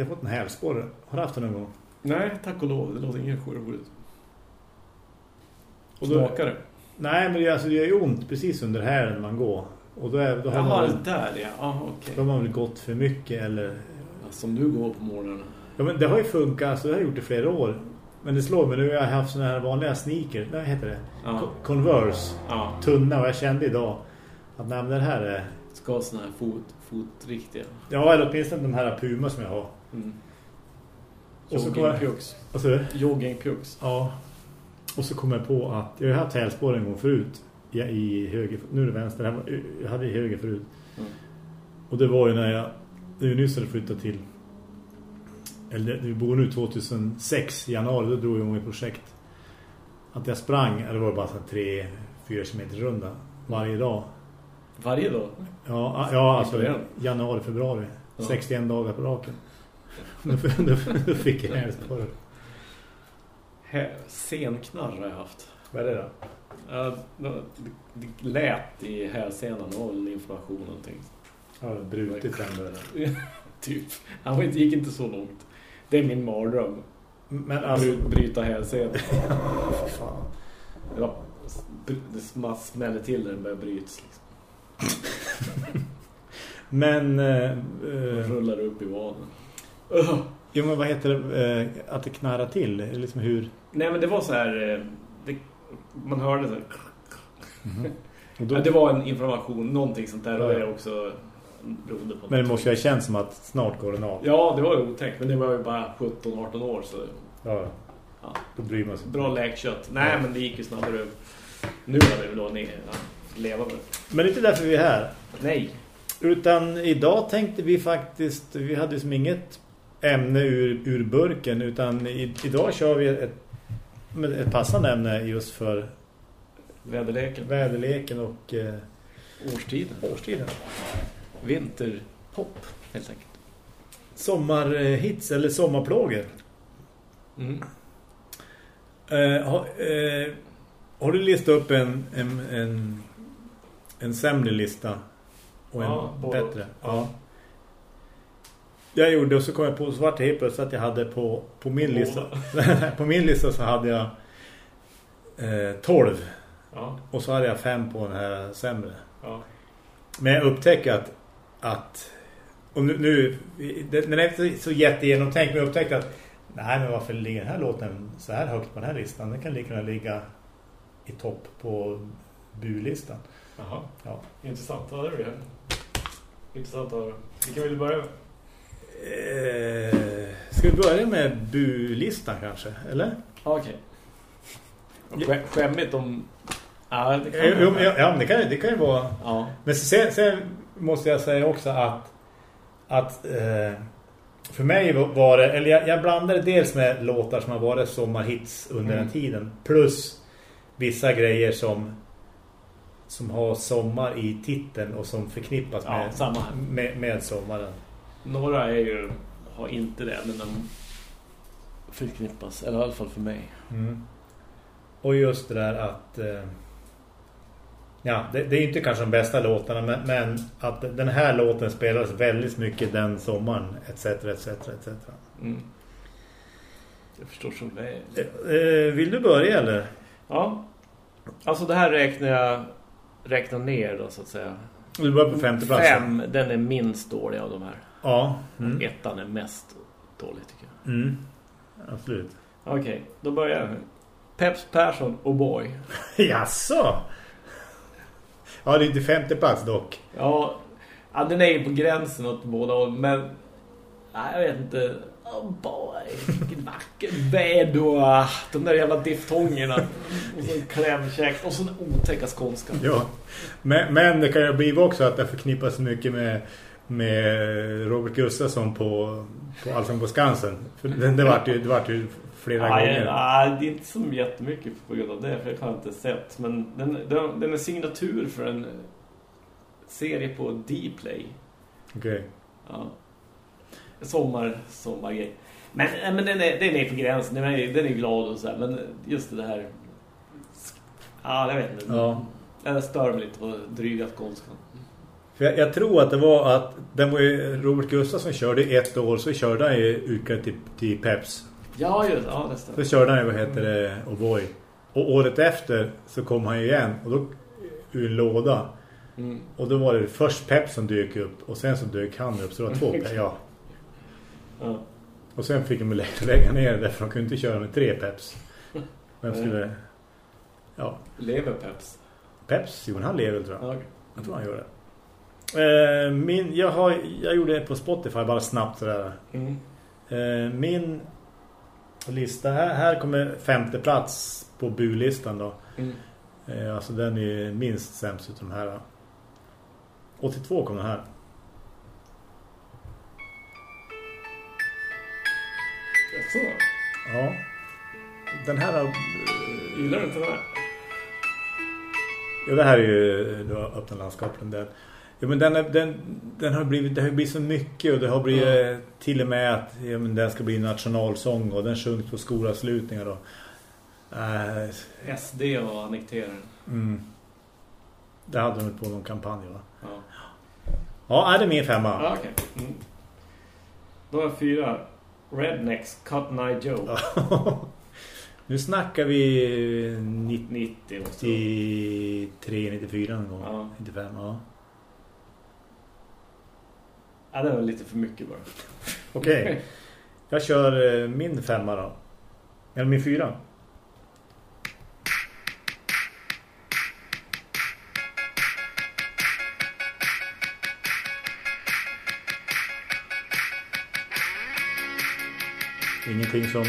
jag fått en hälsporre. Har du haft den någon gång? Nej, tack och lov. Det låter inget roligt. Och Smakar det? Nej, men det, alltså, det gör ju ont precis under här när man går. Och då, är, då, har, Jaha, man, det väl- där ja. Ja, okej. då har man väl gått för mycket eller... Som du går på morgonen. Ja, men det har ju funkat, alltså, det har jag gjort i flera år. Men det slår mig nu, jag har haft såna här vanliga sneaker, vad heter det? Co- Converse, Ja. tunna och jag kände idag att nej, den här är... Ska ha såna här fot, fotriktiga. Ja, eller åtminstone de här Puma som jag har. Mm. Och så kommer jag-. Vad säger du? Joggingpjux. Ja. Och så kom jag på att jag har haft hälspår en gång förut. Ja, i höger, nu är det vänster. Jag hade i höger förut. Mm. Och det var ju när jag, jag nyss hade flyttat till eller vi bor nu 2006 i januari, då drog jag igång ett projekt. Att jag sprang, eller det var bara så här 3-4 kilometer runda varje dag. Varje dag? Ja, ja alltså januari, februari. Ja. 61 dagar på raken. Då fick jag hälspår. Hä- Senknarr har jag haft. Vad är det då? Det, det lät i hälsenan och information någonting. Ja, brutit den där. typ. Han gick inte så långt. Det är min mardröm. Men alltså... Bry, bryta hälsenan. Fan. Ja, det sm- smäller till när den börjar brytas. Liksom. Men... Eh, Rullar upp i vaden. Jo, men vad heter det? Eh, att det knarrar till? Liksom hur... Nej men det var så här... eh, Det, man hörde så här. Och då, Ja, det var en information, någonting sånt där. Och Ja. det är också beroende på men det måste ju ha känts som att snart går den av. Ja, det var ju otäckt. Men det var ju bara 17-18 år. Så Ja. Ja. Då bryr man sig. bra läkkött. Nej, Ja. men det gick ju snabbare. Nu det väl då ner. Leva med. Men det är inte därför vi är här. Nej. Utan idag tänkte vi faktiskt... Vi hade som inget ämne ur, ur burken. Utan i, idag kör vi ett, ett passande ämne just för Väderleken. väderleken och eh, Årstiden. årstiden. Vinterpop, helt enkelt. Sommarhits eller sommarplågor. Mm. Eh, har, eh, har du listat upp en, en, en, en sämre lista och en Ja, både. bättre? Ja. Jag gjorde och så kom jag på svart helt plötsligt att jag hade på, på min lista på min lista så hade jag eh, 12 Ja, och så hade jag fem på den här sämre. ja. Men jag upptäcker att, att och nu, nu den är inte så jättegenomtänkt men jag upptäckte att nej men varför ligger den här låten så här högt på den här listan? Den kan lika gärna ligga i topp på bulistan. Jaha. Ja. Intressant. Ja, det är det. Intressant att höra. Vilken vill du börja med? Eh, ska vi börja med bulistan kanske, eller? Okej. Skä- Skämmigt om... Ja, det kan Eh, jo, ja, det kan, det kan ju vara... Ja. Men sen, sen måste jag säga också att, att eh, för mig var det, eller jag, jag blandade dels med låtar som har varit sommarhits under Mm. den tiden, plus vissa grejer som som har sommar i titeln och som förknippas Ja, med, med, med sommaren. Några är ju, har inte det, men de förknippas. Eller i alla fall för mig. Mm. Och just det där att eh, ja, det, det är inte kanske de bästa låtarna men, men att den här låten spelas väldigt mycket den sommaren etc. etc. etc. Mm. Jag förstår så väl. Eh, vill du börja eller? Ja. Alltså det här räknar jag räknar ner då så att säga. Du börjar på femte plats. Fem, den är minst dålig av de här. Ja. Mm. Ettan är mest dålig tycker jag. Mm. Absolut. Okej, då börjar jag. Peps Persson och Boy. Jaså? Ja, det är inte femte plats dock. Ja, ja den är ju på gränsen åt båda håll, men nej, jag vet inte. Oh boy, vilken vacker och ah, de där jävla diftongerna. Och så klämkäck och så en otäcka skånska. Ja. Men, men det kan ju bli också att det förknippas mycket med, med Robert Gustafsson på, på Allsång på Skansen. För det, det vart ju, det vart ju flera Nej, gånger. nej, det är inte så jättemycket på grund av det, för jag har inte sett. Men den, den, den är signatur för en serie på Dplay. Okej. Ja. sommar, sommargrej. Men, men den, är, den är på gränsen, den är, den är glad och så här, men just det här... Ja, jag vet inte. Ja. Jag stör mig lite på dryga skånskan. För jag, jag tror att det var att den var ju Robert Gustafsson körde i ett år så körde han ju utkast till, till Peps. Ja, just ja, det stämmer. Så körde han ju, vad heter det, O'boy. Och året efter så kom han igen och då ur en låda. Mm. Och då var det först Peps som dök upp och sen så dök han upp så det var två Peps. Ja. Ja. Och sen fick de lä- lägga ner det för de kunde inte köra med tre Peps. Vem skulle... Ja, Lever Peps? Peps, jo han lever tror jag. Ja, okej. Jag tror han gör det. Eh, min, jag, har, jag gjorde det på Spotify bara snabbt sådär. Mm. Eh, min lista här, här kommer femte plats på bulistan då. Mm. Eh, alltså den är minst sämst utav de här. 82 kommer den här. Jaså? Ja. Den här. Gillar du inte den här? Ja, det här är ju då öppna landskapen där. Ja, men den, är, den, den har blivit, det har blivit så mycket och det har blivit Mm. till och med att ja, men den ska bli nationalsång och den sjungs på skolavslutningar då. Eh, SD och annekteraren. mm. Det hade de på någon kampanj va? Ja. Ja, är det min femma? Ja, okej. Mm. Då jag fyra. Rednecks, Cotton Eye Joe. nu snackar vi 90 måste det 93, 94 någon gång. Ja. 95, ja. Ja, det var lite för mycket bara. Okej. Jag kör eh, min femma då. Eller min fyra. Ingenting som...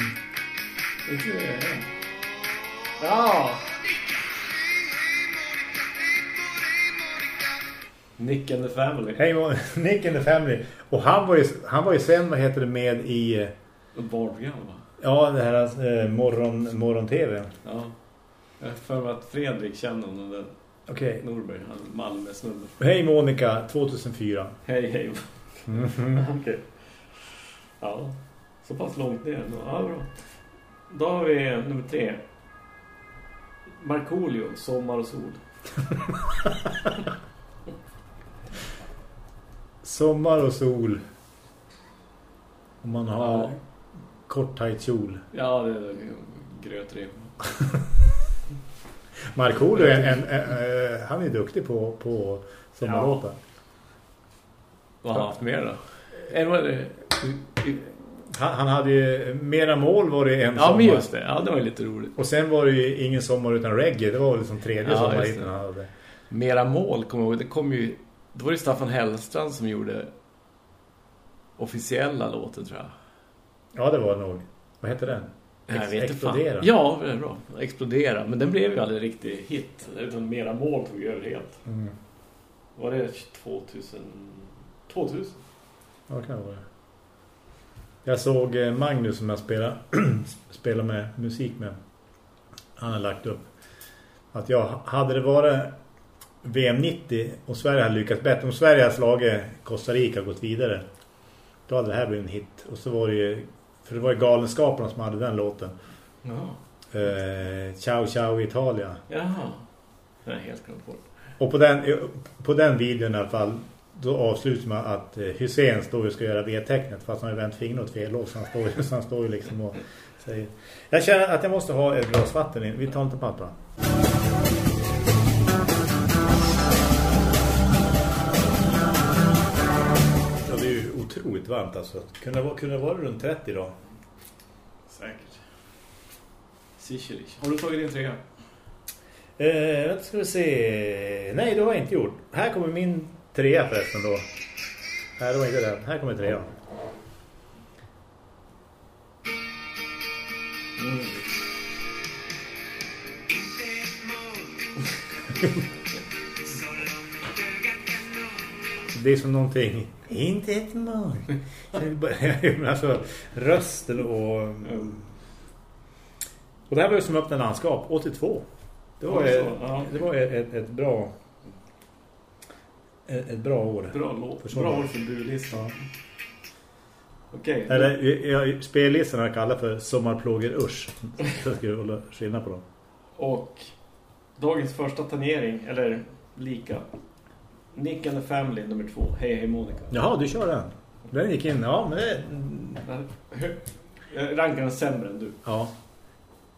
Ja! Nick and the Family. Hej, Mo- Nick and the Family. Och han var ju, han var ju sen, vad heter det, med i... Barnprogram va? Ja, det här eh, morgon, morgon-tv. Ja. Jag för mig att Fredrik känner honom den Okej. Norberg, han Malmö-snubben. Hej Monica, 2004. Hej, hej. Mhm. Okej. Ja, så pass långt ner. Ja, bra. Då har vi nummer tre. Markoolio, Sommar och sol. Sommar och sol. Om man har Ja. kort tajt kjol. Ja, det är grötrim. Markoolio är en, en, eh, han är duktig på, på sommarlåtar. Vad har han haft mer då? En var det... Han, han hade ju mera mål var det en Ja, sommar. men just det. Ja, det var ju lite roligt. Och sen var det ju ingen sommar utan reggae. Det var väl liksom tredje Ja, sommar han hade. Mera mål, kommer jag ihåg. Det kom ju... Det var ju Staffan Hellstrand som gjorde officiella låten, tror jag. Ja, det var det nog. Vad heter den? Ex- inte fan. Explodera. Ja, det är bra. Explodera. Men den blev ju aldrig riktigt hit. Utan mera mål tog över helt. Mm. Var det 2000? 2000? Ja, det kan det vara. Jag såg eh, Magnus som jag spelar, spelar med musik med. Han har lagt upp att jag hade det varit VM 90 och Sverige hade lyckats bättre. Om Sverige hade slagit Costa Rica och gått vidare då hade det här blivit en hit. Och så var det ju, för det var ju Galenskaparna som hade den låten. Ja. Eh, ciao ciao Italia. Jaha. Den är helt glömt bort. Och på den, på den videon i alla fall då avslutar man att eh, Hussein står och ska göra V-tecknet fast han har vänt fingret åt fel håll så han står, ju- han står liksom och säger Jag känner att jag måste ha ett glas vatten in. Vi tar inte pappa. Varmt alltså. Kunde kunde vara runt 30 idag. Säkert. Sicherlich. Har du tagit din trea? Eh, ska vi se. Nej, det har jag inte gjort. Här kommer min trea förresten då. Här var inte den. Här kommer trean. Mm. Det är som någonting. Inte ett mål. alltså rösten och... Och det här var ju som öppna landskap. 82. Det var, ett, det var ett, ett bra... Ett, ett bra år. Bra låt. Bra år för burlistan. Okej. Eller jag, spellistan har jag kallat för Sommarplåger Usch. Så ska jag hålla skillnad på dem. Och dagens första turnering, eller lika. Nick and the Family nummer två. Hej hej Monica. Jaha, du kör den. Den gick in, ja men det... Jag rankar den sämre än du. Ja.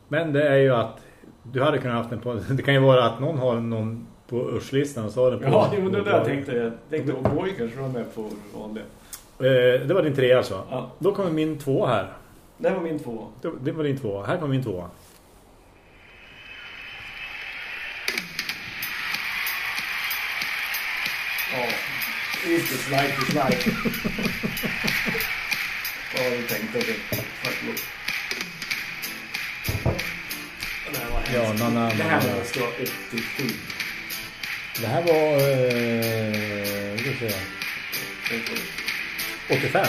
Men det är ju att du hade kunnat haft den på... Det kan ju vara att någon har någon på Usch-listan och så har den på... Ja, var det där tänkte. Jag tänkte att Boy kanske var med på vanliga. Eh, det var din trea alltså. Ja. Då kommer min två här. Det var min två. Det, det var din två. Här kommer min två. Is this life is life. Jag. Förlåt. Det här var hemskt. Ja, Nanna, Det här vara 87. Det här var... Eh, vad ska jag säga? 85.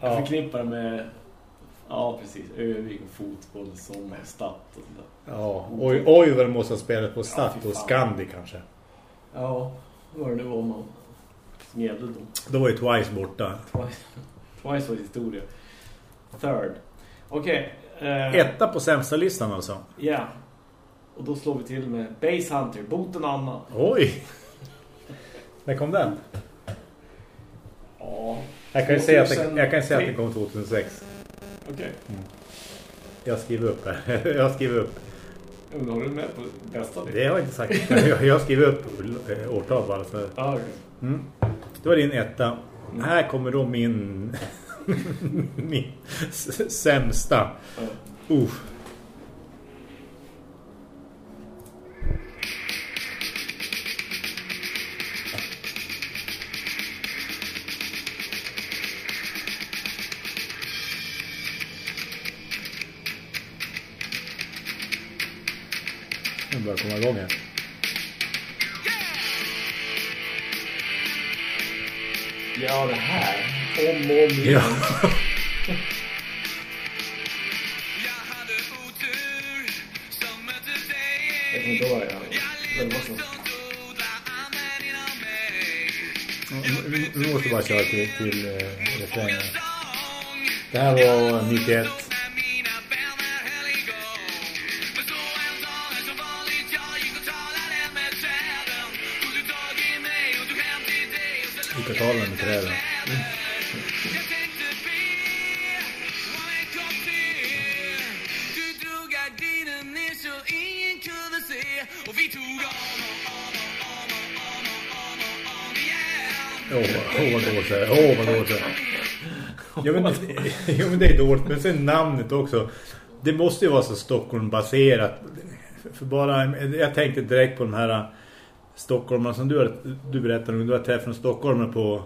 Jag Ja. förknippar med ja precis, Övik och fotboll, sommar, stadt och sådär. Ja, oj, det måste ha spelat på Ja, Stadt fy och fan. Scandi kanske. Ja, vad det nu var man gnällde då. Då var ju Twice borta. Twice, Twice var historia. Third. Okej. eh, Etta på sämsta listan alltså. Ja. Och då slår vi till med Base Hunter, Boten Anna. Oj! När kom den? Ja. Jag kan ju säga att, det, 2003. jag kan ju säga att den kom 2006. Okej. Jag skriver upp här. Jag skriver upp. Okay. Har du med på bästa? Det har jag inte sagt. Jag, jag skriver upp årtal bara. Så. Ja, okej. Mm. Det var din etta. Här kommer då min... min sämsta. Ja. Uh. Igång här. Ja, det här. Om och om igen. Ja. Nu måste bara köra till, till eh, refrängen. Det här var 91. I portalen med träden. Och Åh, oh, vad dåligt det är. Åh, vad dåligt det är. Ja, men, ja, men det är dåligt. Men sen namnet också. Det måste ju vara så Stockholm-baserat. För bara, jag tänkte direkt på de här Stockholmarna som du, du berättade om. Du har träffat en Stockholmare på...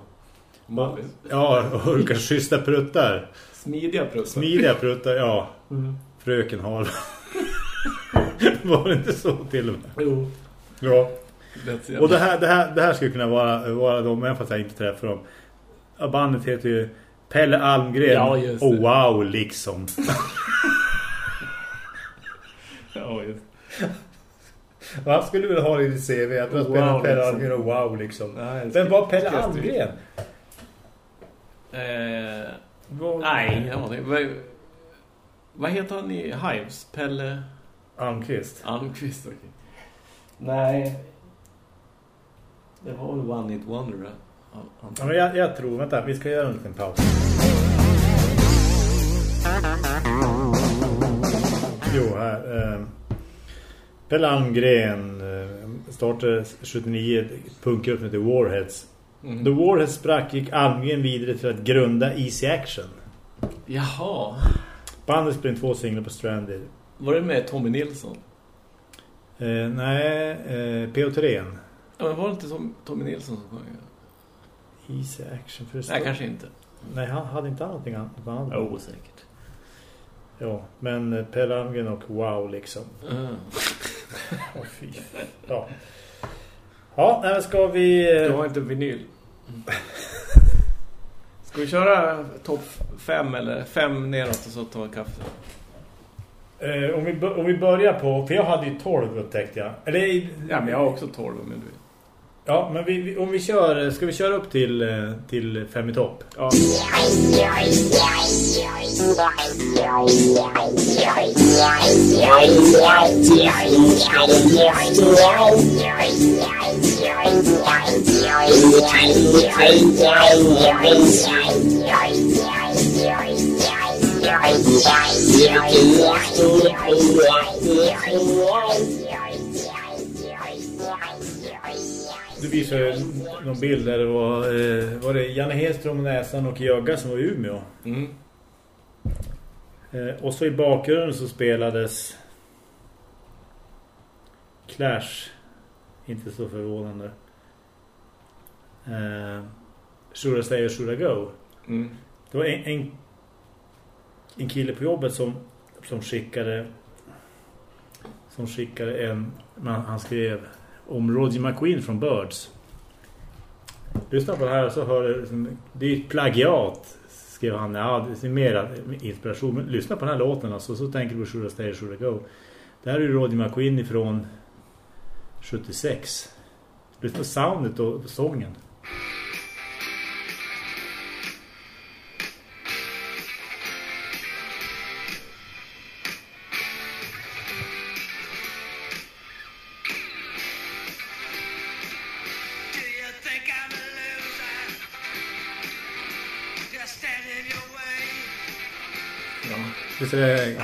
Mallis. Ja, och vilka schyssta pruttar. Smidiga pruttar. Smidiga pruttar, ja. Mm. Fröken har. Var det inte så till och med? Jo. Ja. Och det här, det här, det här skulle kunna vara, vara de, även fast jag inte träffar dem. Bandet heter ju Pelle Almgren. Ja, just det. och wow, liksom. Ja, just. Vad skulle du vilja ha i ditt CV? Att du har Wow, Pelle liksom. Almgren och wow, liksom. Nej, Vem var Pelle Almgren? Eh, Var... nej, ingen aning. Vad, vad heter han i Hives? Pelle Almqvist. Almqvist, okej. Nej. Det var väl One Hit Wonder, han- Ja, men jag, jag tror, vänta, vi ska göra en liten paus. Jo, här. Eh, Pelle Almgren eh, startade 79 punkgrupp som heter Warheads. Mm. Då Warheads sprack gick Almgren vidare till att grunda Easy Action. Jaha. Bandet spelade två singlar på Stranded. Var det med Tommy Nilsson? Eh, nej, eh, PO3. Ja, men var det inte Tom, Tommy Nilsson som sjöng? Easy Action. För Nej, kanske inte. Nej, han hade inte på annat. Jo, säkert. Ja, men eh, Pelle Almgren och wow liksom. Uh. Åh, fy. Ja. Ja, nej, ska vi... eh, Du har inte vinyl. Ska vi köra topp fem eller fem neråt och så ta en kaffe? Eh, om, vi, om vi börjar på... För jag hade ju 12 upptäckte jag. Eller... Ja, men jag har också tolv om du vill. Ja, men vi, vi, om vi kör, ska vi köra upp till, eh, till fem i topp? Ja. Du visade någon bild där det var, eh, var det Janne Hedström, Näsan och Jögga som var i Umeå. Mm. Eh, och så i bakgrunden så spelades Clash. Inte så förvånande. Eh, should I stay or should I go? Mm. Det var en, en, en kille på jobbet som, som skickade som skickade en man, han skrev om Roger McQueen från Birds. Lyssna på det här så hör du liksom, det är ett plagiat skrev han. Ja, det är mer inspiration. Men lyssna på den här låten alltså, så tänker du på Should I Stay or Should I Go. Det här är ju Roger McQueen ifrån 76. Lyssna på soundet och sången. Ja. Är det, future.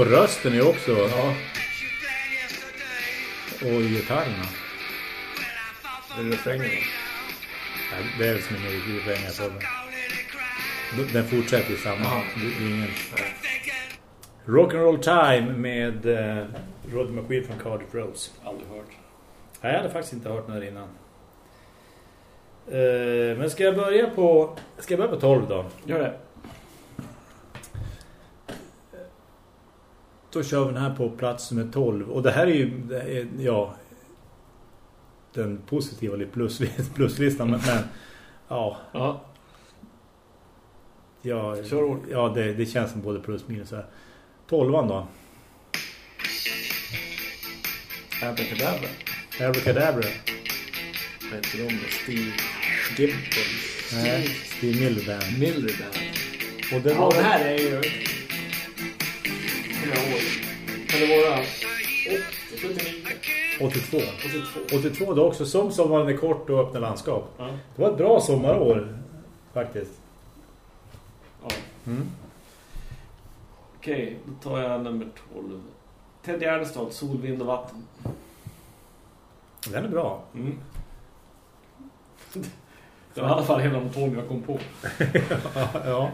och rösten är också. Ja. Och gitarrerna. Fall Det är refrängen. Ja, Det är väl som ingen riktigt pengar på den. Den fortsätter ju samma. Det är ingen... Rock'n'Roll Time med eh, Roger McQueen från Cardiff Rose. Aldrig hört. Nej, jag hade faktiskt inte hört den här innan. Eh, men ska jag börja på ska jag börja på 12 då? Gör det. Då kör vi den här på plats nummer 12. Och det här är ju är, ja den positiva lite plus, pluslistan men, men ja, Ja. ja, ja det, det känns som både plus minus här. 12 då. Abracadabra. Abracadabra. Vad heter de då? Steve Dimple. Nej, Steve Miliband. Miliband. Och det Ja, var det här är ju... Många år? Kan det vara... 79? 82. 82? 82 då också som sommaren är kort och öppna landskap. Ja. Det var ett bra sommarår faktiskt. ja. Mm. Okej, då tar jag nummer 12. Ted Gärdestad, Sol, vind och vatten. Den är bra. Mm. Det var i alla fall en av de tolv jag kom på. ja.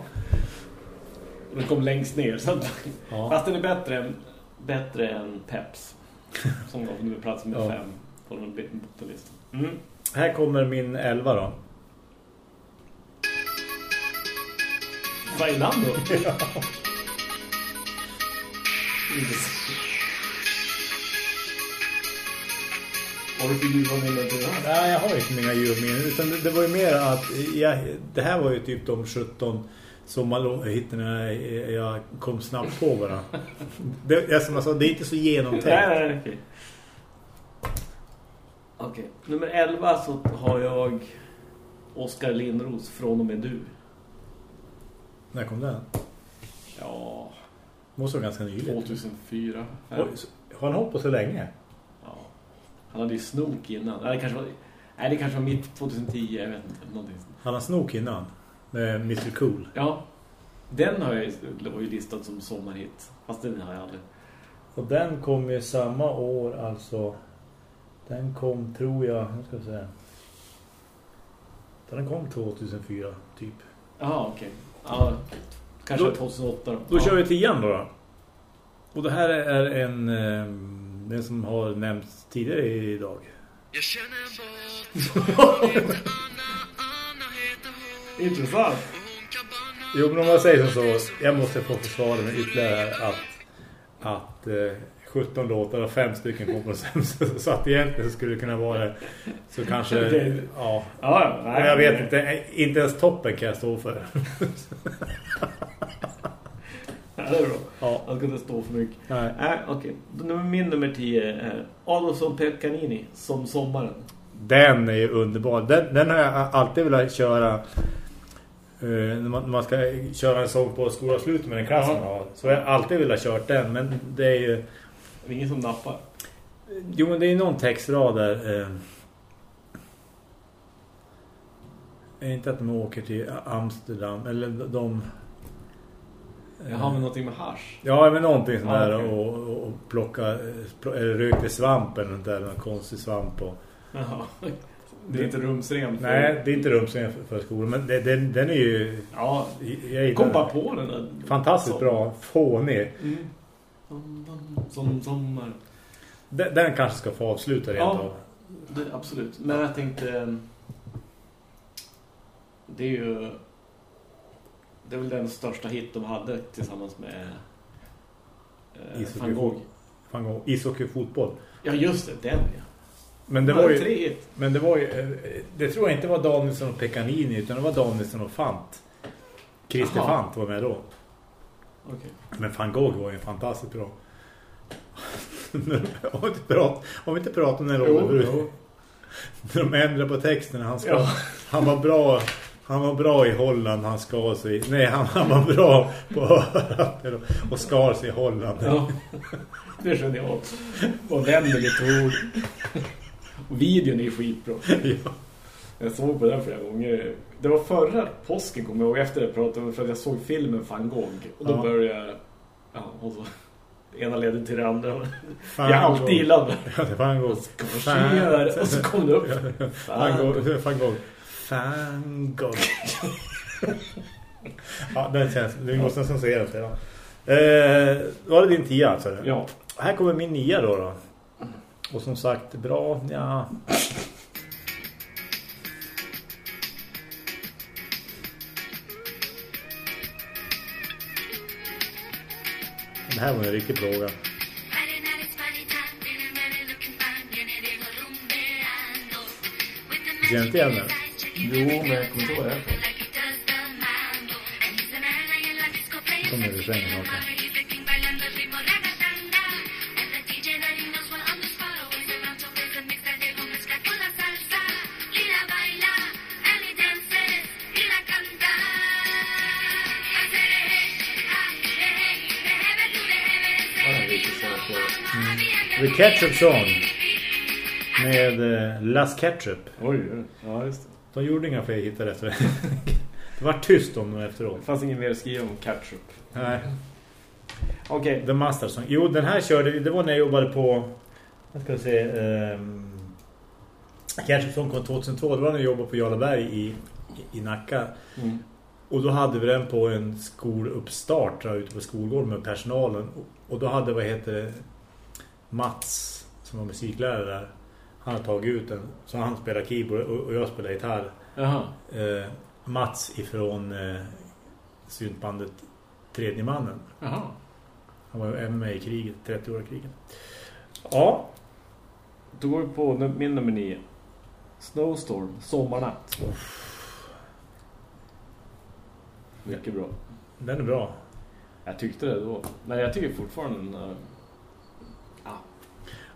Och den kom längst ner. Så att, ja. Fast den är bättre än, bättre än Peps. Som gav nu plats med Ja. fem på den bottenlistan. Mm. Här kommer min 11 då. Inte så. Har du för ljuva minnen till det? Nej, jag har inte mina djurminnen. Utan det, det var ju mer att jag, det här var ju typ de 17 sommarhittarna jag, jag kom snabbt på bara. Det, jag, som jag sa, det är inte så genomtänkt. Nej, nej, nej, okej. Okej, nummer 11 så har jag Oskar Lindros från och med du. När kom den? Ja, Måste vara ganska nyligen. 2004. Oj, så- har han hållit på så länge? Ja. Han hade ju snok innan. Nej, det kanske var, nej, det kanske var mitt 2010, jag vet inte. Någonting. Han har snok innan. Med Mr. Cool. Ja, den har jag ju- var ju listad som sommarhit. Fast den har jag aldrig. Och den kom ju samma år alltså. Den kom tror jag, nu ska vi säga. Den kom 2004 typ. Jaha, okej. Ja, kanske Då- 2008 då. Då ja. kör vi tian då, då. Och det här är en eh, den som har nämnts tidigare idag. Jag känner en Intressant. Jo, men om man säger så, jag måste få försvara mig ytterligare att, att eh, 17 låtar och fem stycken kom på sämsta. Så att egentligen så skulle det kunna vara så kanske, Det- ja. Ja, Men jag vet inte, inte ens toppen kan jag stå för. Ja, det är bra. Ja. Han ska inte stå för mycket. Nej. Nej, okej. Är Min nummer 10 är Adolfsson Pekkanini som sommaren. Den är ju underbar. Den, den har jag alltid velat köra eh, när, man, när man ska köra en sång på skolavslutet med en klass man har. Så har jag alltid velat kört den. Men det är ju... Det är ingen som nappar. Jo, men det är någon textrad där. Eh, inte att de åker till Amsterdam. Eller de... Jag har väl någonting med hasch. Ja, men någonting sånt Ja, där. okej. Och, och, och plocka... eh, Eller rökte svamp eller något där. Någon konstig svamp. Och, Jaha. Det är inte rumsrent. för- nej, det är inte rumsren för, för skolan. Men det, den, den är ju... Ja, Jag kom bara på den där. Fantastiskt Så. bra. Fånig. Mm. Som, som sommar. Den, den kanske ska få avsluta rent Ja. av. Det, absolut. Men jag tänkte... Det är ju... Det är väl den största hit de hade tillsammans med eh, Van Gogh. Fan, gå- Ishockey fotboll. Ja, just det. Den, ja. Men det var ju... Men det var ju... eh, Det tror jag inte var Danielsson och Pekanini utan det var Danielsson och Fant. Christer Jaha. Fant var med då. Okej. Men Van Gogh var ju fantastiskt bra. om, vi inte pratar, om vi inte pratar om den låten. Jo, jo. När de ändrar på texten. Han, ska, Ja. han var bra... Han var bra i Holland, han skar sig. Nej, han, han var bra på och skar sig i Holland. Ja, det känner jag också. Och vänder lite ord. Videon är ju skitbra. Ja. Jag såg på den flera gånger. Det var förra påsken kommer jag ihåg efter det pratade om för att jag såg filmen Van Gogh. Och då Ja. började jag... Ja, och så... Det ena ledde till det andra. Fan, jag har alltid gillat det. Ja, det var han god. Sker, och så kom det upp. Van Gogh. Van Gogh. Van Gogh. ja, den känns... Du måste nästan säga det. Ja. Eh, var det din tia alltså? Ja. Här kommer min nia då då. Och som sagt, bra, ja. Det här var en riktig plåga. Känner inte igen den? Jo, men jag kommer inte ihåg det. Kommer i refrängen också. The Ketchup Song. Med eh, Las Ketchup. Oj, ja just det. De gjorde inga fler hittar efter det. Det var tyst om dem efteråt. Det fanns ingen mer att skriva om ketchup. Nej. Okej. The Master Song. Jo, den här körde vi. Det var när jag jobbade på... Vad ska jag säga? Um, Ketchup Song kom 2002. Det var när jag jobbade på Jarlaberg i, i, Nacka. Mm. Och då hade vi den på en skoluppstart där ute på skolgården med personalen. Och, och då hade, vad heter det, Mats som var musiklärare där. Han hade tagit ut den. Så han spelade keyboard och, jag spelade gitarr. Jaha. Eh, Mats ifrån eh, syntbandet Tredje mannen. Jaha. Han var ju även med i kriget, 30-åriga kriget. Ja, Då går vi på min nummer nio. Snowstorm, sommarnatt. Mycket bra. den är bra. Jag tyckte det då. Men jag tycker fortfarande den...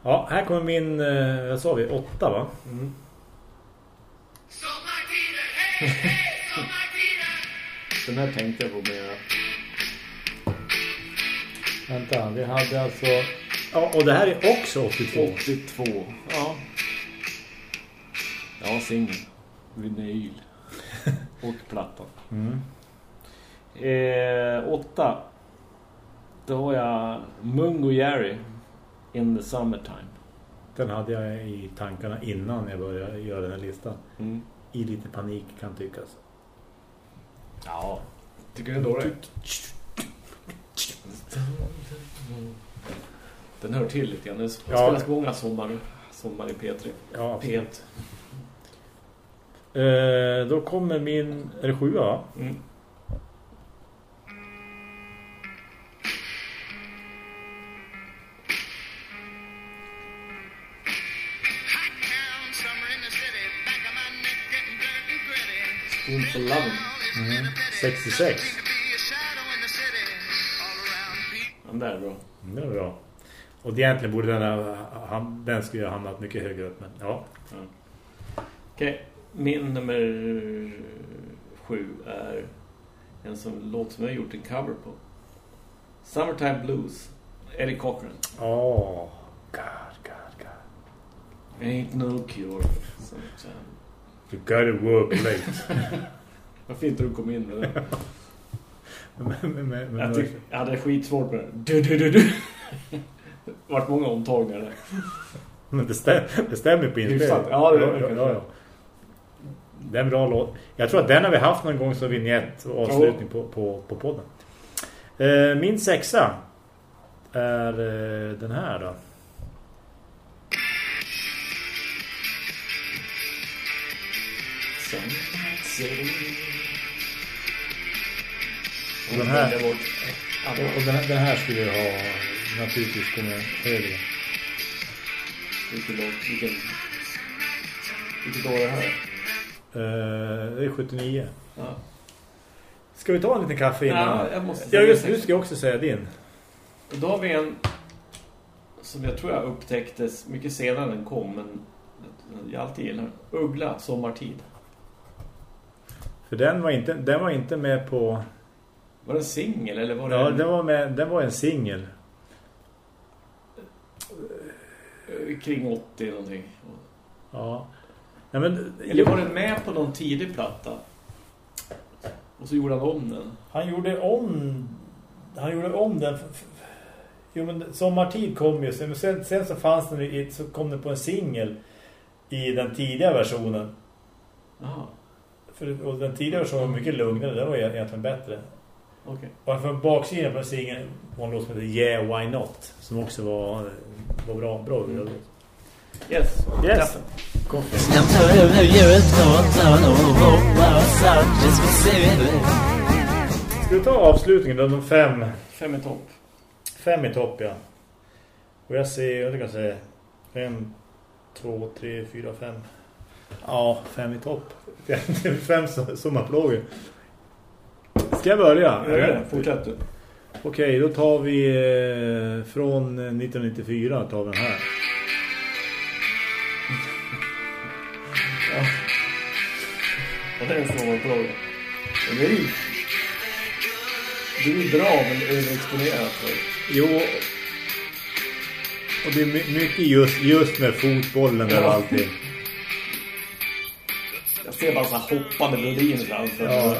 Ja, här kommer min, eh, vad sa vi, åtta va? mm. Den här tänkte jag på mer. Vänta, vi hade alltså... Ja, och det här är också 82. 82. Ja. Ja, singel. Vinyl. Och plattan. Mm. Eh, åtta. Då har jag Mungo Jerry. In the summertime. Den hade jag i tankarna innan jag började göra den här listan. Mm. I lite panik kan tyckas. Ja. Tycker du det? Den hör till lite grann. Det Ja. spelas många sommar, sommar i P3. Ja, absolut. P1. Eh, då kommer min... Är det sjua? Mm. Spoon for loving. 66. Den där är bra. Det var bra. Och egentligen borde den, ha, den skulle ha hamnat mycket högre upp. Men ja. Okej, min nummer sju är en som låt som jag har gjort en cover på. Summertime Blues, Eddie Cochran. Åh, oh, God, God, God. Ain't no cure. Summertime. You gotta work late. Vad fint att du kom in med det. men, men, men, Jag, tyck, jag hade skitsvårt med det. Du, du, du, du. Vart många omtagningar där. men det, stäm, det stämmer på inspelningen. Ja, det är ja, ja, ja. Det är en bra låt. Jag tror att den har vi haft någon gång som vignett och avslutning på, på, på podden. Eh, min sexa är eh, den här då. Sen, sen. Och den här- Och, den, den här skulle jag ha naturligtvis kommit högre. Vilken låt? Vilken... Vilket år är det här? Eh, det är 79. Ja. Ska vi ta en liten kaffe innan? Ja, jag måste Ja, just nu ska jag också säga din. Och då har vi en som jag tror jag upptäcktes mycket senare än den kom, men jag alltid gillar. Uggla, sommartid. För den var inte, den var inte med på... Var det en singel eller var det Ja, en, den var, med, den var en singel. eh, kring 80 någonting? Ja. Nej, men, Eller var den med på någon tidig platta? Och så gjorde han om den. Han gjorde om han gjorde om den jo, men Sommartid kom ju sen, sen, sen så fanns den i, så kom den på en singel i den tidiga versionen Jaha, för och den tidiga versionen var mycket lugnare den var egentligen bättre okej. och från baksidan på singeln var en låt som heter Yeah Why Not som också var, var bra bra mm. Yes. Yes. Ska vi ta avslutningen då, de fem Fem i topp. Fem i topp, ja. Och jag ser, jag kan säga en, två, tre, fyra, fem. Ja, fem i topp. Det fem som- sommarplågor. Ska jag börja? Ja, ja, Fortsätt du. Okej, då tar vi eh, från 1994 tar vi den här. Och det är en sommarplåga. Men det är ju... Det är ju bra, men överexponerat. Jo, och det är my- mycket just, just med fotbollen och Ja. allting. Ser bara så här hoppande Brolin framför Ja.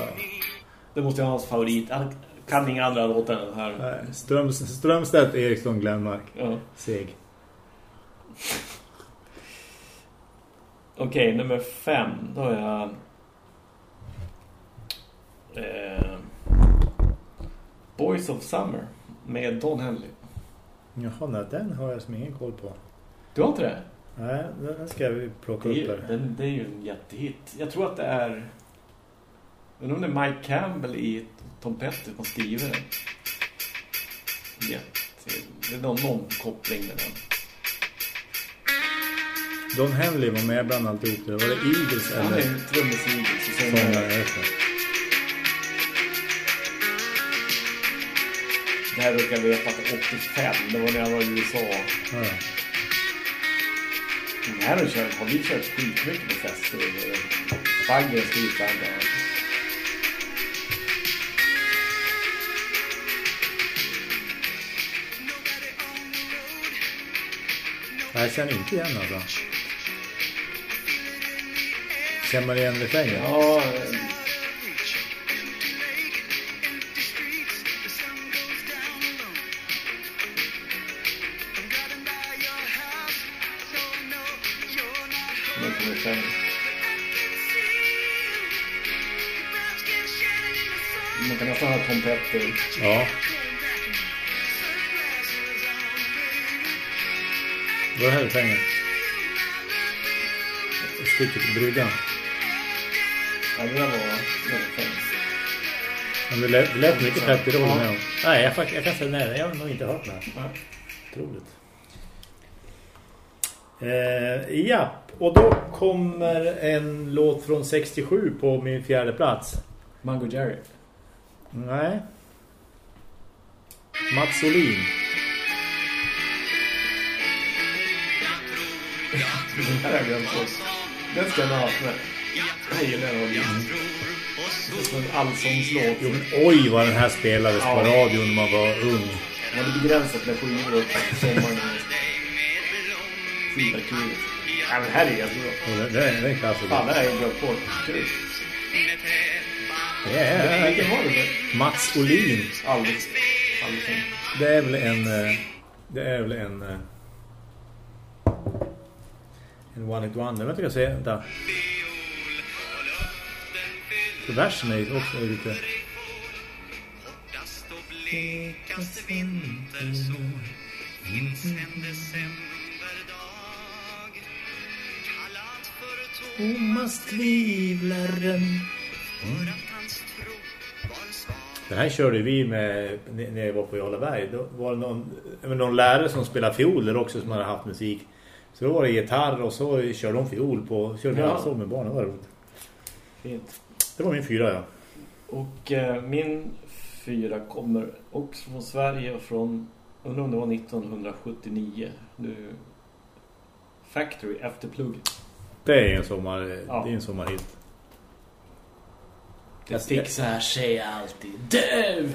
Det måste vara hans favorit. Han kan inga andra låtar än den här. nej, Ströms, Strömstedt, Eriksson, Glenmark. Ja. Seg. Okej, nummer fem. Då har jag... Eh, Boys of Summer med Don Henley. Jaha, nej, den har jag som ingen koll på. Du har inte det? Nej, den ska vi plocka Det är, upp här. den, det är ju en jättehit. Jag tror att det är... Jag undrar om det är Mike Campbell i Tom Petty som skriver den. Jätte, det är någon, någon koppling med den. Don Henley var med bland alltihop. det. Var det Eagles Han är eller trummis i Eagles vet inte. Det här råkar jag veta att det är 85. Det var när jag var i USA. Ja. Här har, kört, har vi kört skitmycket på fester. Baggen annat. Nej, jag känner inte igen alltså. Känner man igen refrängen? Ja, Petty. Ja. Vad är det här refrängen? Sticket till bryggan. Ja, det där var väldigt fint. Men det lät, det lät mycket Petter Roll med om. Nej, jag, jag kan säga nej. Jag har nog inte hört det här. Ja. Otroligt. Eh, ja, och då kommer en låt från 67 på min fjärde plats. Mango Jerry. Nej. Mats Olin. Den här har jag glömt bort. Den ska jag ha med. Jag gillar den. Som en allsångslåt. Jo, men oj vad den här spelades på Ja. radion när man var ung. Man hade begränsat med skivor och sommaren. Skiva kul. Ja, men här är jättebra. Det, det, är- det är en klassiker. Fan, det här är en glömt bort. Kul. Vilken var det? Mats Olin. Aldrig. Aldrig. Det är väl en... eh, Det är väl en... eh, En one hit wonder. Vänta, jag se. Vänta. Så versen är också lite... För Thomas tvivlaren. för att Den här körde vi med när jag var på Jarlaberg. Då var det någon, någon lärare som spelade fioler också som hade haft musik. Så då var det gitarr och så körde de fiol på... Körde Ja. ja. så med barnen. Det var roligt. Fint. Det var min fyra, ja. Och eh, min fyra kommer också från Sverige och från, undrar om det var 1979. Nu, Factory efter plugg. Det är en sommar, Ja. det är en sommarhit. Det fixar sig alltid. Du!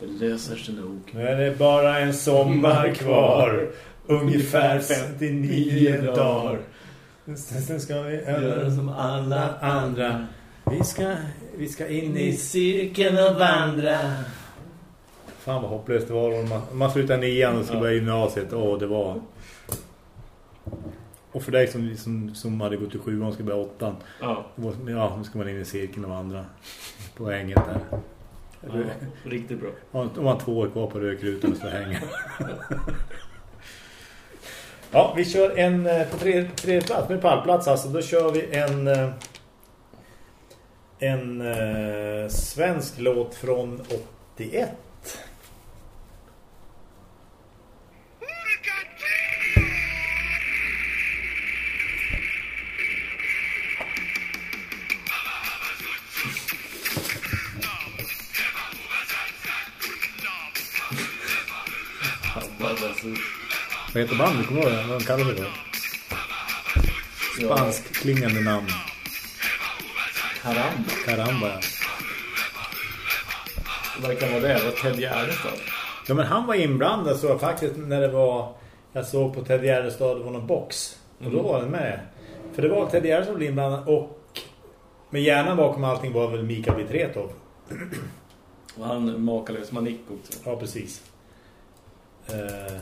Det löser sig nog. Nu är det bara en sommar kvar. Ungefär 59 dagar. Sen ska vi Gör som alla andra. Vi ska, vi ska in i... cirkeln och vandra. Fan vad hopplöst det var. om Man, man slutar nian och ska Ja. börja gymnasiet. Åh, det var... Och för dig som, som, som hade gått till sjuan och ska börja åttan. Ja, var- Ja, nu ska man in i cirkeln och andra. På änget där. ja, riktigt bra. Om man har två år kvar på rökrutan så hänger. ja, vi kör en eh, på tre, tre plats. Med pallplats alltså. Då kör vi en eh, en eh, svensk låt från 81. Vad heter bandet? Kommer du ihåg? Vad de kallar det då? ja, Spansk klingande namn. Caramba. Caramba. ja. Vad kan vara det? Var Ted Gärdestad. Ja, men han var inblandad så faktiskt när det var... Jag såg på Ted Gärdestad, det var någon box. Och då Mm. var han med. För det var Ted Gärdestad som blev inblandad och... med hjärnan bakom allting var väl Mikael Vitretov. Och han makalös manik också. Ja, precis. Eh,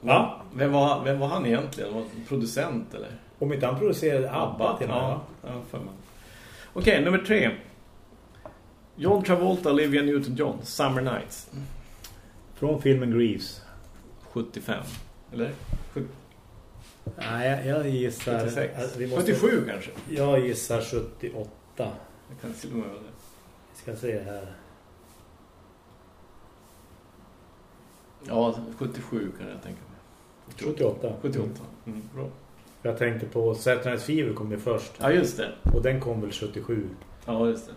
ja, Vem var, vem var han egentligen? Var han producent eller? om inte han producerade ABBA till ja, va? ja, för. Okej, nummer tre. John Travolta, Olivia Newton-John, Summer Nights. Från filmen Greaves. 75. Eller? Nej, jag, jag gissar... 76. alltså, vi måste- 77 kanske. Jag gissar 78. Det kan till och med det. Vi ska se här. Ja, 77 kan jag tänka. 78. 78. Mm, bra. Jag tänkte på Saturday Night Fever kom ju först. Ja, just det. Och den kom väl 77. Ja, just det.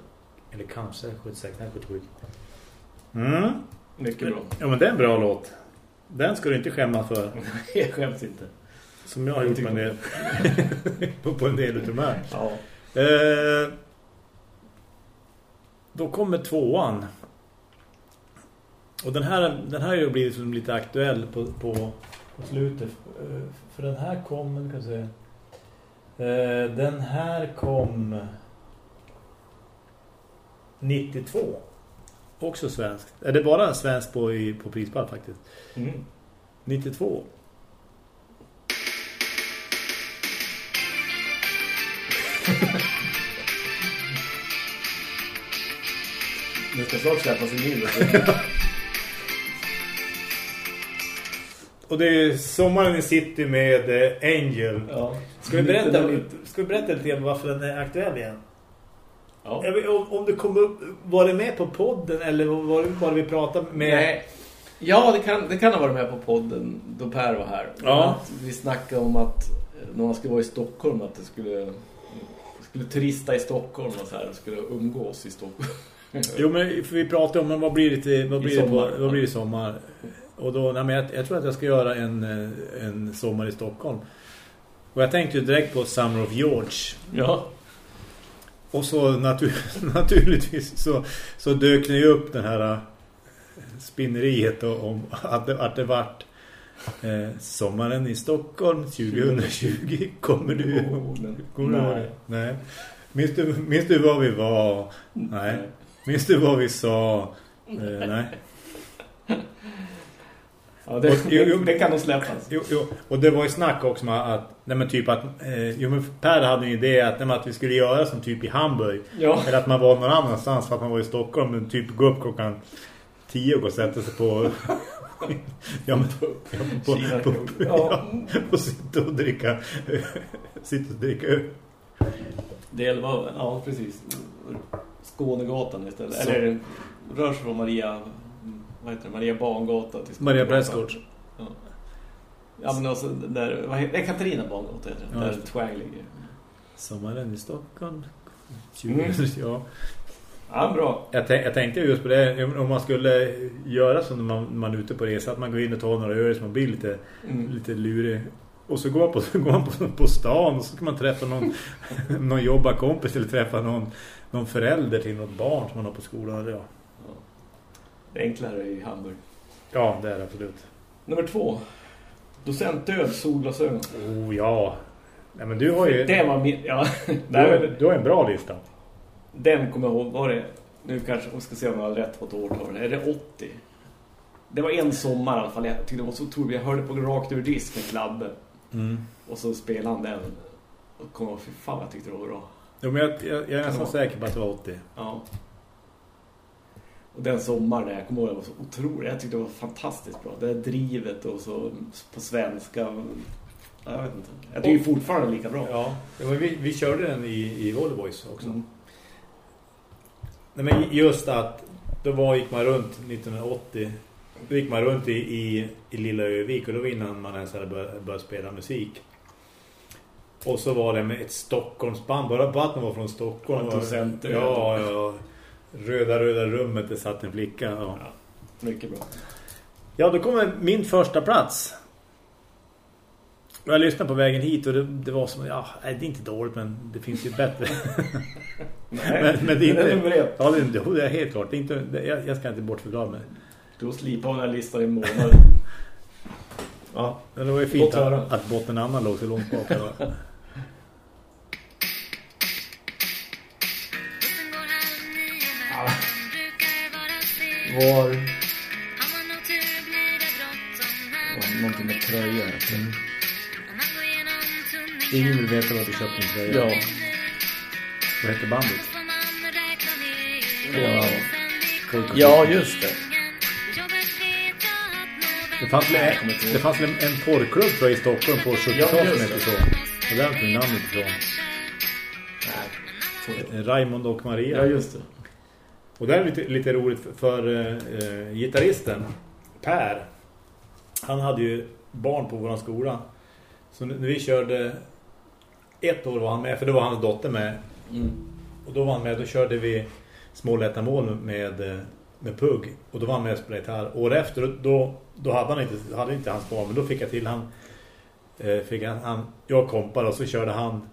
Eller kanske 76, nej 77. Mm. Mycket bra. Ja, men det är en bra låt. Den ska du inte skämmas för. jag skäms inte. Som jag har gjort med en del. på, en del utav de här. Ja. Eh, då kommer tvåan. Och den här, den här har ju blivit som lite aktuell på, på, på slutet. Eh, för den här kom, kan jag säga. Eh, den här kom 92. Också svenskt. Är det bara en svensk på, på prispall faktiskt? Mm. 92. Det ska snart släppas i livet. Och det är Sommaren i City med eh, Angel. ja. Ska vi, berätta, Lite- ska vi berätta lite grann varför den är aktuell igen? Ja. Om, om du kom upp, var det med på podden eller var det bara vi pratade med? Nej. Ja, det kan, det kan ha varit med på podden då Per var här. Ja. Vi snackade om att eh, när man skulle vara i Stockholm att det skulle, skulle turista i Stockholm och så här och skulle umgås i Stockholm. Jo, men för vi pratade om men vad blir det, till, vad blir det, på, vad blir det sommar? Och då, nej, men jag, jag tror att jag ska göra en, eh, en sommar i Stockholm. Och jag tänkte ju direkt på Summer of George. Ja. Och så natur, naturligtvis så, så dök ni upp den här eh, spinneriet om att det, att det vart eh, sommaren i Stockholm 2020 kommer du kommer Nej. Nej. Minns du, minns du vad vi var? Nej. Minns du vad vi sa? Eh, nej. Ja, det, Och- jo, det kan nog släppas. Jo, jo. Och det var ju snack också med att nej men typ att eh, jo men Per hade en idé att, nej, men att vi skulle göra som typ i Hamburg Ja. eller att man var någon annanstans för att man var i Stockholm men typ gå upp klockan 10 och gå och sätta sig på ja, men, ja, på, Kina. på, Ja. och sitta och dricka sitta och dricka öl. Det var, ja precis. Skånegatan istället. Så. Eller rör sig från Maria, vad heter det? Maria Bangata till Maria. Prästgårds. Ja. Ja men alltså där, vad heter det? Katarina Bangata heter det. Ja, där. Twang ligger. Sommaren i Stockholm 20, Mm. ja. Ja, bra. Jag, jag tänkte just på det om man skulle göra så när man, man är ute på resa att man går in och tar några öl så man blir lite, Mm. lite lurig och så går man på, så går man på, på stan och så kan man träffa någon, någon jobbarkompis eller träffa någon, någon förälder till något barn som man har på skolan eller ja. Det är enklare i Hamburg. ja, det är det absolut Nummer två. Docent död solglasögon. oh ja Nej, men du har ju Det var min... Ja. du, Nej, men du har en bra lista den kommer jag ihåg. Var det... Nu kanske jag ska se om jag har rätt på ett årtal. Är det 80? Det var en sommar i alla fall. Jag tyckte det var så otroligt. Jag hörde på rakt över disk med Klabbe. mm. Och så spelade han den. Och kom ihåg, fy fan jag tyckte det var bra. jo, men jag, jag, jag är nästan säker på att det var 80 Ja. Och den sommaren där, jag kommer ihåg, det var så otroligt. Jag tyckte det var fantastiskt bra. Det där drivet och så på svenska. Jag vet inte. Jag tycker fortfarande lika bra. ja, vi, vi körde den i, i Volleyboys också Mm. Nej, men just att då var, gick man runt 1980 då gick man runt i, i, i Lilla Övik och då var innan man ens hade börjat, börjat spela musik. Och så var det med ett Stockholmsband. Bara att man var från Stockholm. Och docenter. Ja, ja. Röda, röda rummet, det satt en flicka. Ja, Ja, mycket bra. ja då kommer min första plats. Jag lyssnade på vägen hit och det, det var som, ja, nej, det är inte dåligt men det finns ju bättre. Nej, men, men det är inte... det är nummer ett. Ja, det, är helt klart. Det är inte, det, jag, jag ska inte bortförklara mig. Du har slipat på den här listan i en månad. Ja. Men det var ju fint att, att botten Anna låg så långt bak. Var ja, någonting med genom tunneln Ingen vill veta vad du köpt din tröja. Ja. Vad heter bandet? Ja. Ja, just det. Det fanns, Nej, en, det fanns en, en porrklubb tror jag, i Stockholm på 70-talet Ja, som hette det. så. Och där tog namnet ifrån. Nej. Raymond och Maria. Ja, just det. Och det är lite, lite roligt för, för eh, gitarristen Per. Han hade ju barn på vår skola. Så när vi körde ett år var han med, för då var hans dotter med. Mm. Och då var han med, då körde vi små lätta mål med, med Pugg. Och då var han med och spelade gitarr. År efter, då, då hade han inte, hade inte hans barn, men då fick jag till han. Eh, fick han, han jag kompade och så körde han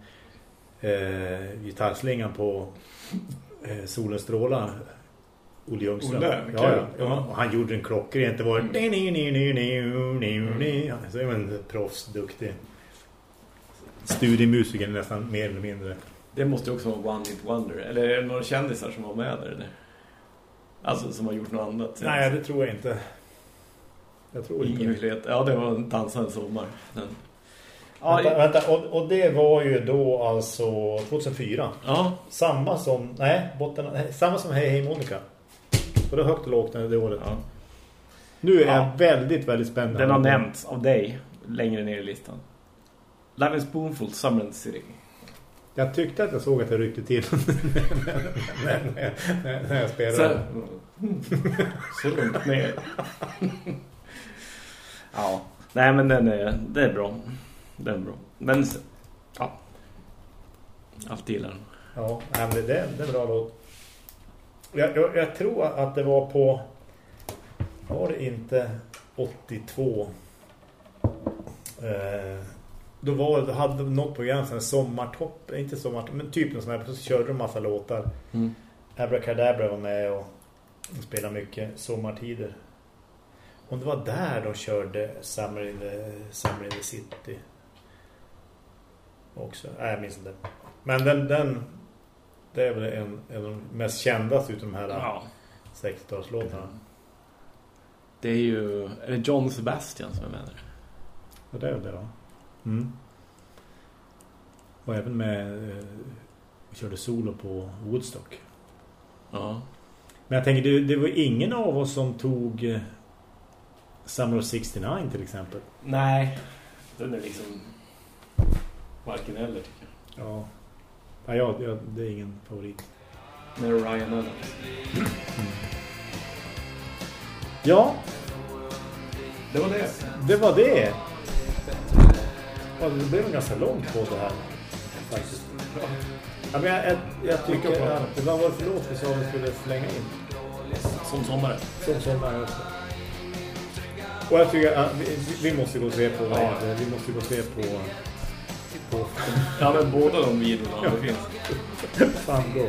eh, gitarrslingan på eh, Solens strålar. Olle Ljungström. Olle, ja, ja, ja. Och han gjorde en klockren. Det var så är man proffsduktig. Studiemusiker nästan mer eller mindre. Det måste ju också vara One Hit Wonder. Eller är det några kändisar som var med där? Eller? Alltså som har gjort något annat. Nej, det tror jag inte. Jag tror inte. Ingen vill veta. Ja, det var en dansande sommar. Den. Vänta, vänta. Och, och det var ju då alltså 2004. ja, Samma som, nej, botten, nej samma som Hej Hej Monica. Det högt och lågt det året. ja. Nu är Ja. jag väldigt, väldigt spänd. Den har nämnts av dig längre ner i listan. Love and Spoonful, Summer the City. Jag tyckte att jag såg att jag ryckte till när, när, när, jag Så, spelade. så långt ner. ja, nej men den är, det är bra. Den är bra. Men, ja. Allt gillar den. Ja, men det, det är en bra låt. Jag, jag, jag tror att det var på... Var det inte 82? Eh, då var det, hade de något program som sommartopp, inte sommartopp, men typ någon sån här, så körde de massa låtar. Mm. Abracadabra var med och, och spelade mycket sommartider. Och det var där de körde Summer in the, Summer in the City. Också. Nej, jag minns inte. Men den, den det är väl en, en av de mest kända utav de här Ja. 60-talslåtarna. Det är ju... Är det John Sebastian som är med där? Och det är väl det va? Mm. Och även med eh, körde solo på Woodstock. Ja. Men jag tänker, det, det var ingen av oss som tog eh, Summer of 69 till exempel. Nej. Den är liksom... Varken eller tycker jag. Ja. Ja, jag, det är ingen favorit. Med Ryan Adams. Ja, Det var det. det var det. Ja, det blev en ganska långt på det här. Faktiskt. Ja, men jag, jag, jag tycker att det var för låt vi sa vi skulle slänga in. Som sommare. Som sommar också. Och jag tycker att vi, vi måste gå och se på vad Ja. det? Vi måste gå och se på Ja, men båda de videorna ja. finns. Fan då.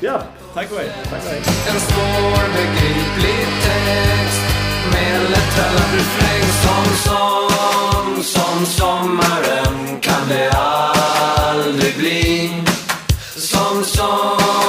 Ja, tack och hej. Tack och hej. Text med en refräng som sång som sommaren kan det aldrig bli som sång